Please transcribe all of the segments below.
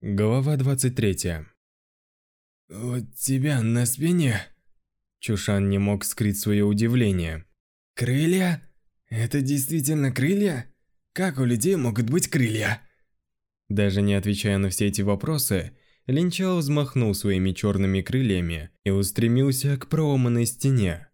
Глава 23. «Вот тебя на спине!» Чушан не мог скрыть свое удивление. «Крылья? Это действительно крылья? Как у людей могут быть крылья?» Даже не отвечая на все эти вопросы, Линчао взмахнул своими черными крыльями и устремился к проломанной стене.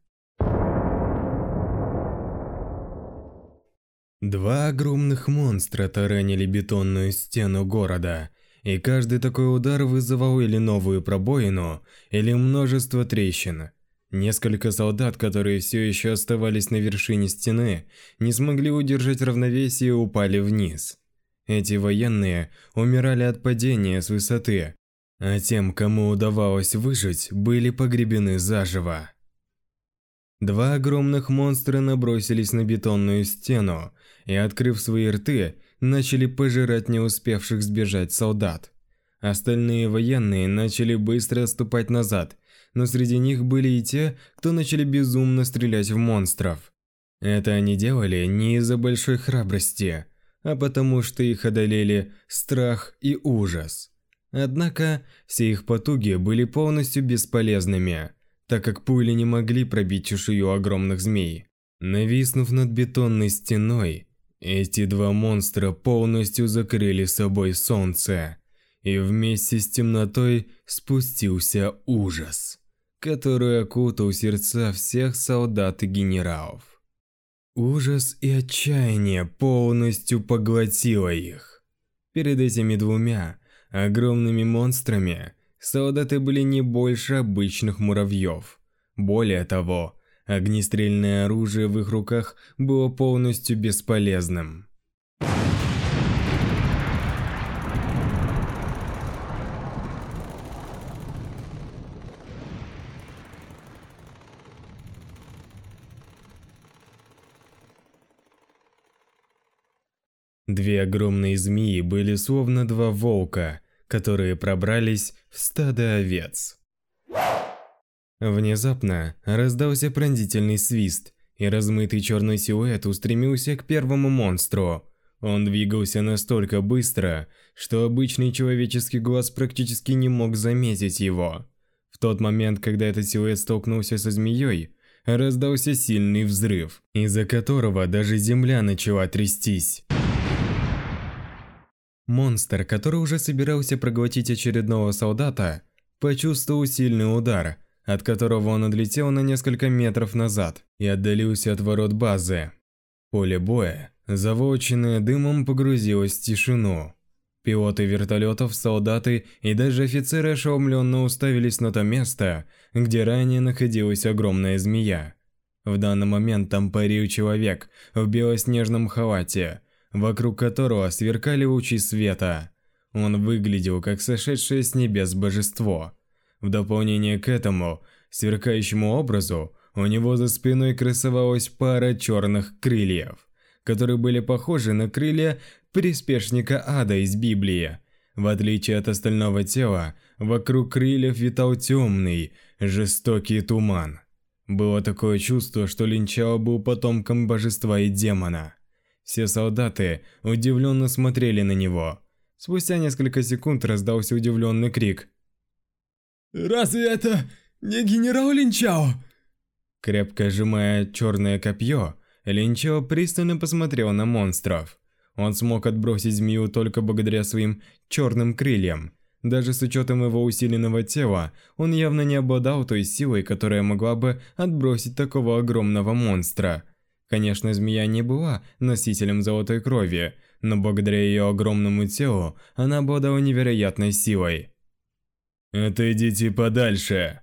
Два огромных монстра таранили бетонную стену города – и каждый такой удар вызывал или новую пробоину, или множество трещин. Несколько солдат, которые все еще оставались на вершине стены, не смогли удержать равновесие и упали вниз. Эти военные умирали от падения с высоты, а тем, кому удавалось выжить, были погребены заживо. Два огромных монстра набросились на бетонную стену и, открыв свои рты, начали пожирать не успевших сбежать солдат. Остальные военные начали быстро отступать назад, но среди них были и те, кто начали безумно стрелять в монстров. Это они делали не из-за большой храбрости, а потому что их одолели страх и ужас. Однако, все их потуги были полностью бесполезными, так как пули не могли пробить чешую огромных змей. Нависнув над бетонной стеной, эти два монстра полностью закрыли собой солнце, и вместе с темнотой спустился ужас, который окутал сердца всех солдат и генералов. Ужас и отчаяние полностью поглотило их. Перед этими двумя огромными монстрами солдаты были не больше обычных муравьев. Более того, Огнестрельное оружие в их руках было полностью бесполезным. Две огромные змеи были словно два волка, которые пробрались в стадо овец. Внезапно раздался пронзительный свист, и размытый черный силуэт устремился к первому монстру. Он двигался настолько быстро, что обычный человеческий глаз практически не мог заметить его. В тот момент, когда этот силуэт столкнулся со змеей, раздался сильный взрыв, из-за которого даже земля начала трястись. Монстр, который уже собирался проглотить очередного солдата, почувствовал сильный удар – от которого он отлетел на несколько метров назад и отдалился от ворот базы. Поле боя, заволоченное дымом, погрузилось в тишину. Пилоты вертолетов, солдаты и даже офицеры ошеломленно уставились на то место, где ранее находилась огромная змея. В данный момент там парил человек в белоснежном халате, вокруг которого сверкали лучи света. Он выглядел как сошедшее с небес божество – в дополнение к этому сверкающему образу у него за спиной красовалась пара черных крыльев, которые были похожи на крылья приспешника ада из Библии. В отличие от остального тела, вокруг крыльев витал темный, жестокий туман. Было такое чувство, что Линчао был потомком божества и демона. Все солдаты удивленно смотрели на него. Спустя несколько секунд раздался удивленный крик «Разве это не генерал Линчао?» Крепко сжимая черное копье, Линчао пристально посмотрел на монстров. Он смог отбросить змею только благодаря своим черным крыльям. Даже с учетом его усиленного тела, он явно не обладал той силой, которая могла бы отбросить такого огромного монстра. Конечно, змея не была носителем золотой крови, но благодаря ее огромному телу она обладала невероятной силой – «Отойдите подальше!»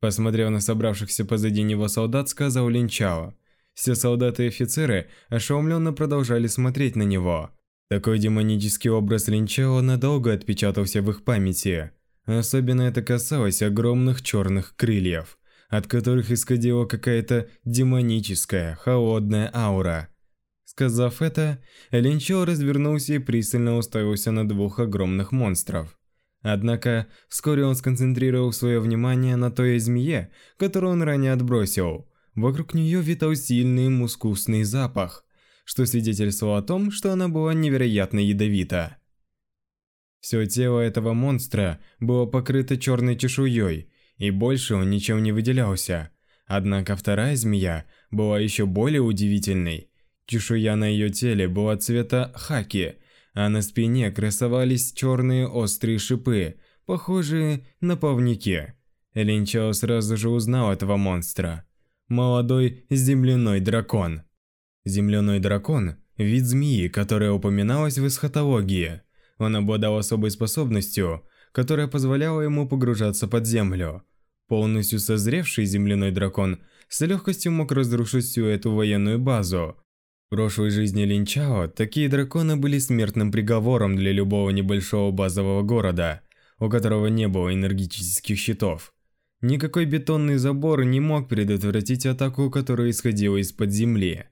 Посмотрев на собравшихся позади него солдат, сказал Линчао. Все солдаты и офицеры ошеломленно продолжали смотреть на него. Такой демонический образ Линчао надолго отпечатался в их памяти. Особенно это касалось огромных черных крыльев, от которых исходила какая-то демоническая, холодная аура. Сказав это, Линчао развернулся и пристально уставился на двух огромных монстров. Однако вскоре он сконцентрировал свое внимание на той змее, которую он ранее отбросил. Вокруг нее витал сильный мускусный запах, что свидетельствовало о том, что она была невероятно ядовита. Все тело этого монстра было покрыто черной чешуей, и больше он ничем не выделялся. Однако вторая змея была еще более удивительной. Чешуя на ее теле была цвета хаки – а на спине красовались черные острые шипы, похожие на павники. Линчао сразу же узнал этого монстра. Молодой земляной дракон. Земляной дракон – вид змеи, которая упоминалась в эсхатологии. Он обладал особой способностью, которая позволяла ему погружаться под землю. Полностью созревший земляной дракон с легкостью мог разрушить всю эту военную базу, в прошлой жизни Линчао такие драконы были смертным приговором для любого небольшого базового города, у которого не было энергетических щитов. Никакой бетонный забор не мог предотвратить атаку, которая исходила из-под земли.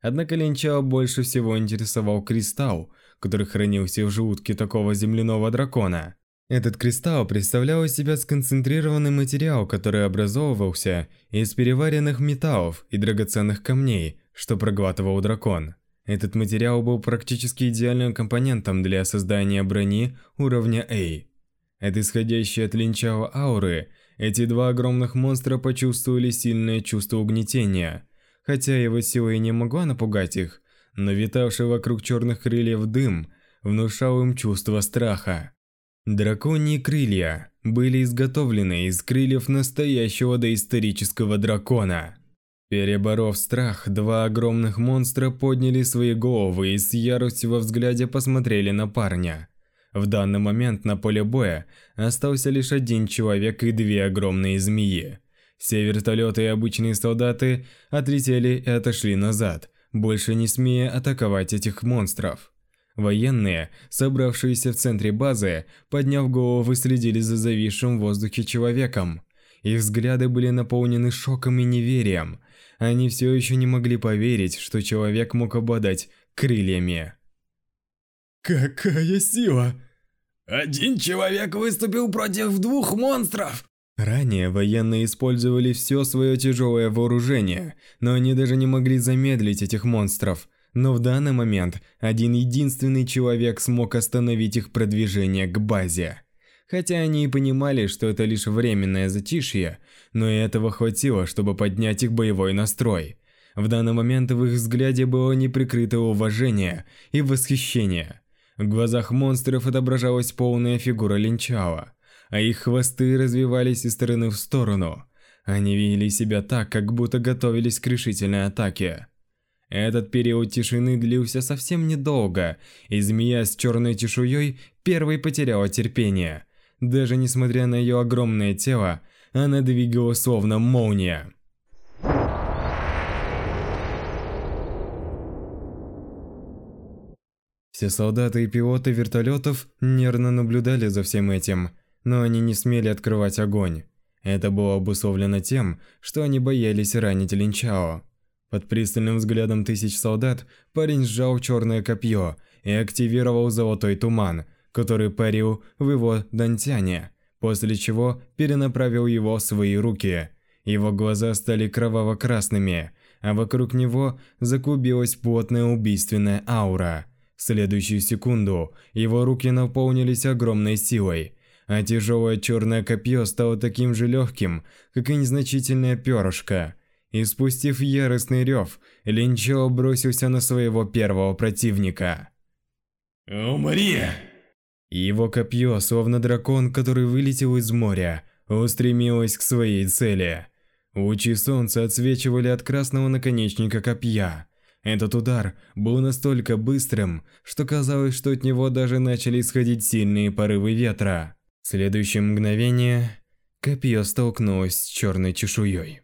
Однако Линчао больше всего интересовал кристалл, который хранился в желудке такого земляного дракона. Этот кристалл представлял из себя сконцентрированный материал, который образовывался из переваренных металлов и драгоценных камней, что проглатывал дракон. Этот материал был практически идеальным компонентом для создания брони уровня A. От исходящей от линчала ауры, эти два огромных монстра почувствовали сильное чувство угнетения. Хотя его сила и не могла напугать их, но витавший вокруг черных крыльев дым внушал им чувство страха. Драконьи крылья были изготовлены из крыльев настоящего доисторического дракона. Переборов страх, два огромных монстра подняли свои головы и с яростью во взгляде посмотрели на парня. В данный момент на поле боя остался лишь один человек и две огромные змеи. Все вертолеты и обычные солдаты отлетели и отошли назад, больше не смея атаковать этих монстров. Военные, собравшиеся в центре базы, подняв головы, следили за зависшим в воздухе человеком – их взгляды были наполнены шоком и неверием. Они все еще не могли поверить, что человек мог обладать крыльями. «Какая сила!» «Один человек выступил против двух монстров!» Ранее военные использовали все свое тяжелое вооружение, но они даже не могли замедлить этих монстров. Но в данный момент один единственный человек смог остановить их продвижение к базе. Хотя они и понимали, что это лишь временное затишье, но и этого хватило, чтобы поднять их боевой настрой. В данный момент в их взгляде было неприкрытое уважение и восхищение. В глазах монстров отображалась полная фигура линчала, а их хвосты развивались из стороны в сторону. Они вели себя так, как будто готовились к решительной атаке. Этот период тишины длился совсем недолго, и змея с черной чешуей первой потеряла терпение – даже несмотря на ее огромное тело, она двигалась словно молния. Все солдаты и пилоты вертолетов нервно наблюдали за всем этим, но они не смели открывать огонь. Это было обусловлено тем, что они боялись ранить Линчао. Под пристальным взглядом тысяч солдат парень сжал черное копье и активировал золотой туман – который парил в его дантяне, после чего перенаправил его в свои руки. Его глаза стали кроваво-красными, а вокруг него заклубилась плотная убийственная аура. В следующую секунду его руки наполнились огромной силой, а тяжелое черное копье стало таким же легким, как и незначительное перышко. И спустив яростный рев, Линчо бросился на своего первого противника. «Умри!» Его копье, словно дракон, который вылетел из моря, устремилось к своей цели. Лучи солнца отсвечивали от красного наконечника копья. Этот удар был настолько быстрым, что казалось, что от него даже начали исходить сильные порывы ветра. В следующее мгновение копье столкнулось с черной чешуей.